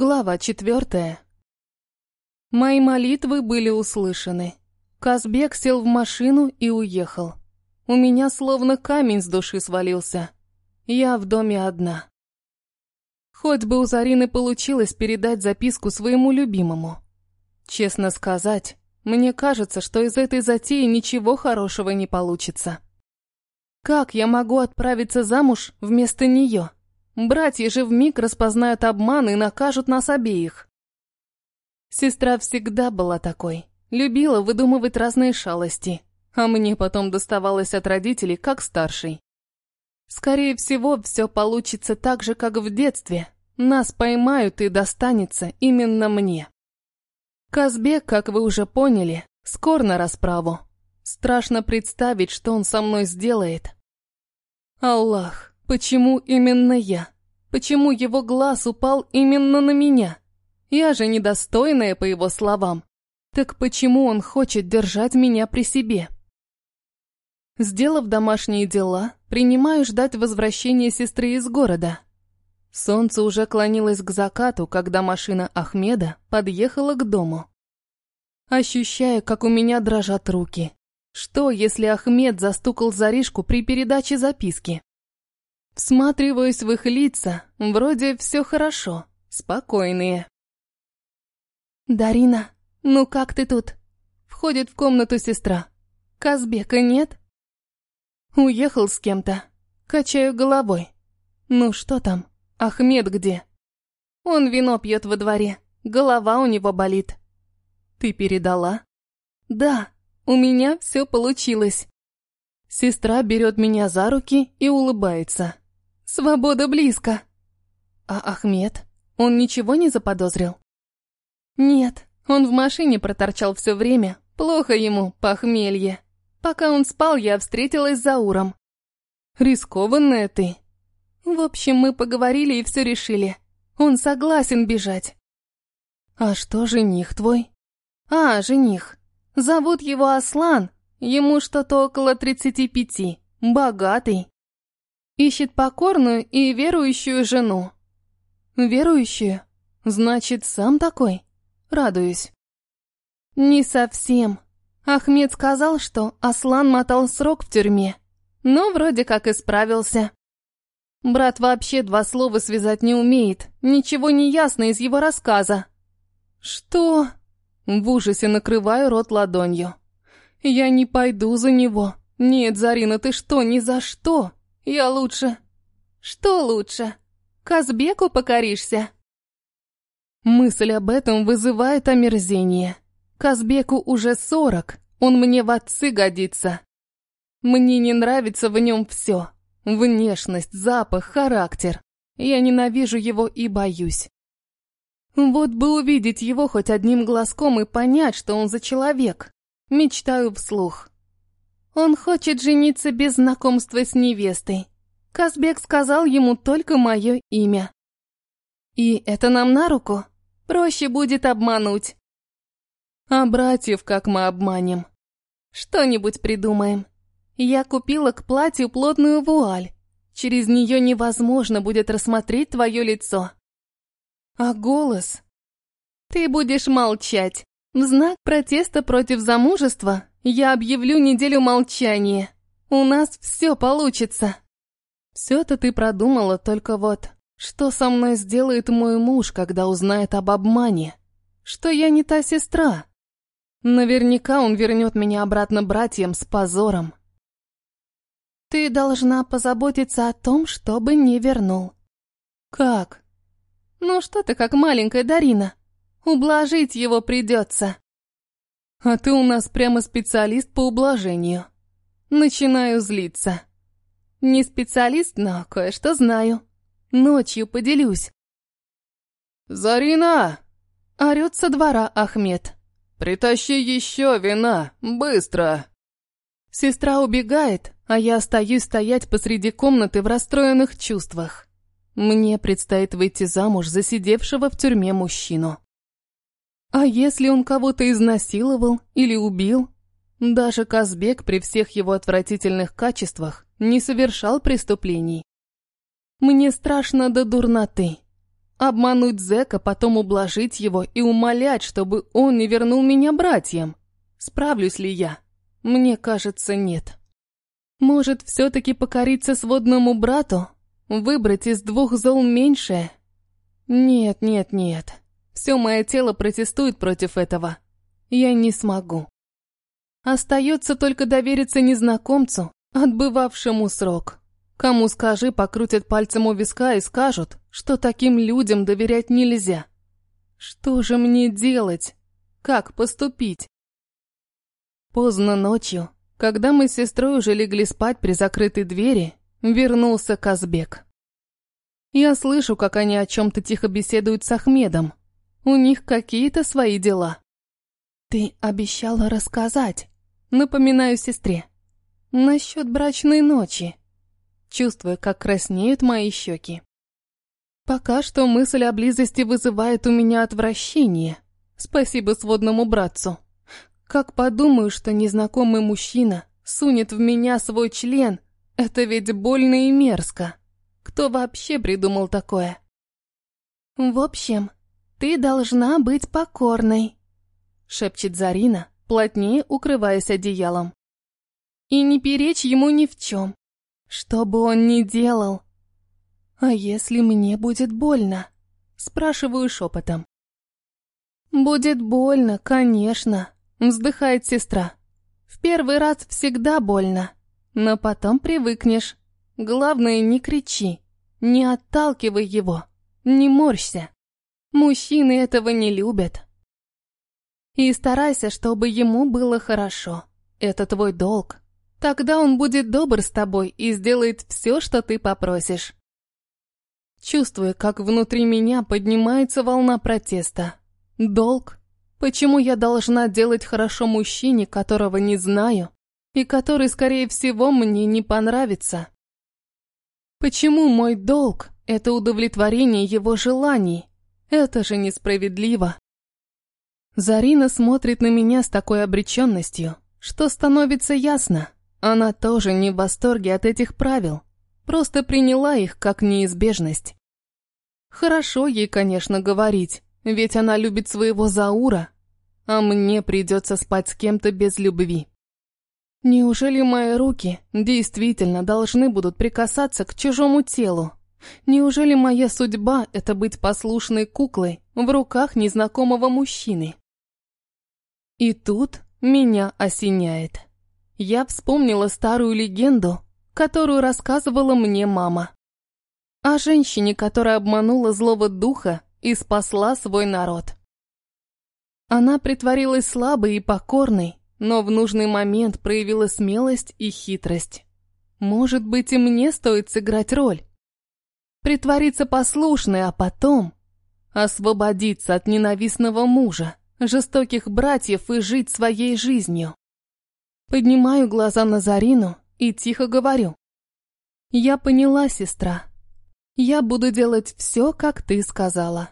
Глава четвертая. Мои молитвы были услышаны. Казбек сел в машину и уехал. У меня словно камень с души свалился. Я в доме одна. Хоть бы у Зарины получилось передать записку своему любимому. Честно сказать, мне кажется, что из этой затеи ничего хорошего не получится. Как я могу отправиться замуж вместо нее? Братья же вмиг распознают обман и накажут нас обеих. Сестра всегда была такой. Любила выдумывать разные шалости. А мне потом доставалось от родителей, как старший. Скорее всего, все получится так же, как в детстве. Нас поймают и достанется именно мне. Казбек, как вы уже поняли, скор на расправу. Страшно представить, что он со мной сделает. Аллах, Почему именно я? Почему его глаз упал именно на меня? Я же недостойная, по его словам. Так почему он хочет держать меня при себе? Сделав домашние дела, принимаю ждать возвращения сестры из города. Солнце уже клонилось к закату, когда машина Ахмеда подъехала к дому. Ощущаю, как у меня дрожат руки. Что, если Ахмед застукал Заришку при передаче записки? Всматриваюсь в их лица, вроде все хорошо, спокойные. «Дарина, ну как ты тут?» Входит в комнату сестра. «Казбека нет?» «Уехал с кем-то». Качаю головой. «Ну что там? Ахмед где?» «Он вино пьет во дворе. Голова у него болит». «Ты передала?» «Да, у меня все получилось». Сестра берет меня за руки и улыбается. Свобода близко. А Ахмед? Он ничего не заподозрил? Нет, он в машине проторчал все время. Плохо ему, похмелье. Пока он спал, я встретилась с Зауром. Рискованная ты. В общем, мы поговорили и все решили. Он согласен бежать. А что жених твой? А, жених. Зовут его Аслан. Ему что-то около тридцати пяти. Богатый. Ищет покорную и верующую жену. Верующую? Значит, сам такой? Радуюсь. Не совсем. Ахмед сказал, что Аслан мотал срок в тюрьме, но вроде как исправился. Брат вообще два слова связать не умеет, ничего не ясно из его рассказа. Что? В ужасе накрываю рот ладонью. Я не пойду за него. Нет, Зарина, ты что, ни за что? Я лучше. Что лучше? Казбеку покоришься? Мысль об этом вызывает омерзение. Казбеку уже сорок, он мне в отцы годится. Мне не нравится в нем все. Внешность, запах, характер. Я ненавижу его и боюсь. Вот бы увидеть его хоть одним глазком и понять, что он за человек. Мечтаю вслух. Он хочет жениться без знакомства с невестой. Казбек сказал ему только мое имя. И это нам на руку. Проще будет обмануть. А братьев как мы обманем? Что-нибудь придумаем. Я купила к платью плотную вуаль. Через нее невозможно будет рассмотреть твое лицо. А голос? Ты будешь молчать. В знак протеста против замужества я объявлю неделю молчания. У нас все получится. Все-то ты продумала, только вот... Что со мной сделает мой муж, когда узнает об обмане? Что я не та сестра? Наверняка он вернет меня обратно братьям с позором. Ты должна позаботиться о том, чтобы не вернул. Как? Ну что ты как маленькая Дарина? Ублажить его придется. А ты у нас прямо специалист по ублажению. Начинаю злиться. Не специалист, но кое-что знаю. Ночью поделюсь. «Зарина!» — орёт со двора Ахмед. «Притащи еще вина, быстро!» Сестра убегает, а я остаюсь стоять посреди комнаты в расстроенных чувствах. Мне предстоит выйти замуж за сидевшего в тюрьме мужчину. А если он кого-то изнасиловал или убил? Даже Казбек при всех его отвратительных качествах не совершал преступлений. Мне страшно до дурноты. Обмануть зэка, потом ублажить его и умолять, чтобы он не вернул меня братьям. Справлюсь ли я? Мне кажется, нет. Может, все-таки покориться сводному брату? Выбрать из двух зол меньшее? Нет, нет, нет. Все мое тело протестует против этого. Я не смогу. Остается только довериться незнакомцу, отбывавшему срок. Кому скажи, покрутят пальцем у виска и скажут, что таким людям доверять нельзя. Что же мне делать? Как поступить? Поздно ночью, когда мы с сестрой уже легли спать при закрытой двери, вернулся Казбек. Я слышу, как они о чем-то тихо беседуют с Ахмедом. У них какие-то свои дела. Ты обещала рассказать, напоминаю сестре. Насчет брачной ночи. Чувствуя, как краснеют мои щеки. Пока что мысль о близости вызывает у меня отвращение. Спасибо сводному братцу. Как подумаю, что незнакомый мужчина сунет в меня свой член, это ведь больно и мерзко. Кто вообще придумал такое? В общем, ты должна быть покорной, шепчет Зарина, плотнее укрываясь одеялом. И не перечь ему ни в чем, что бы он ни делал. А если мне будет больно? Спрашиваю шепотом. Будет больно, конечно, Вздыхает сестра. В первый раз всегда больно, но потом привыкнешь. Главное, не кричи, не отталкивай его, не морщся. Мужчины этого не любят. И старайся, чтобы ему было хорошо. Это твой долг. Тогда он будет добр с тобой и сделает все, что ты попросишь. Чувствуя, как внутри меня поднимается волна протеста. Долг Почему я должна делать хорошо мужчине, которого не знаю, и который, скорее всего, мне не понравится? Почему мой долг – это удовлетворение его желаний? Это же несправедливо. Зарина смотрит на меня с такой обреченностью, что становится ясно. Она тоже не в восторге от этих правил, просто приняла их как неизбежность. Хорошо ей, конечно, говорить, ведь она любит своего Заура, а мне придется спать с кем-то без любви. Неужели мои руки действительно должны будут прикасаться к чужому телу? Неужели моя судьба — это быть послушной куклой в руках незнакомого мужчины? И тут меня осеняет. Я вспомнила старую легенду, которую рассказывала мне мама. О женщине, которая обманула злого духа и спасла свой народ. Она притворилась слабой и покорной, но в нужный момент проявила смелость и хитрость. Может быть, и мне стоит сыграть роль. Притвориться послушной, а потом освободиться от ненавистного мужа, жестоких братьев и жить своей жизнью. Поднимаю глаза на Зарину и тихо говорю. «Я поняла, сестра. Я буду делать все, как ты сказала».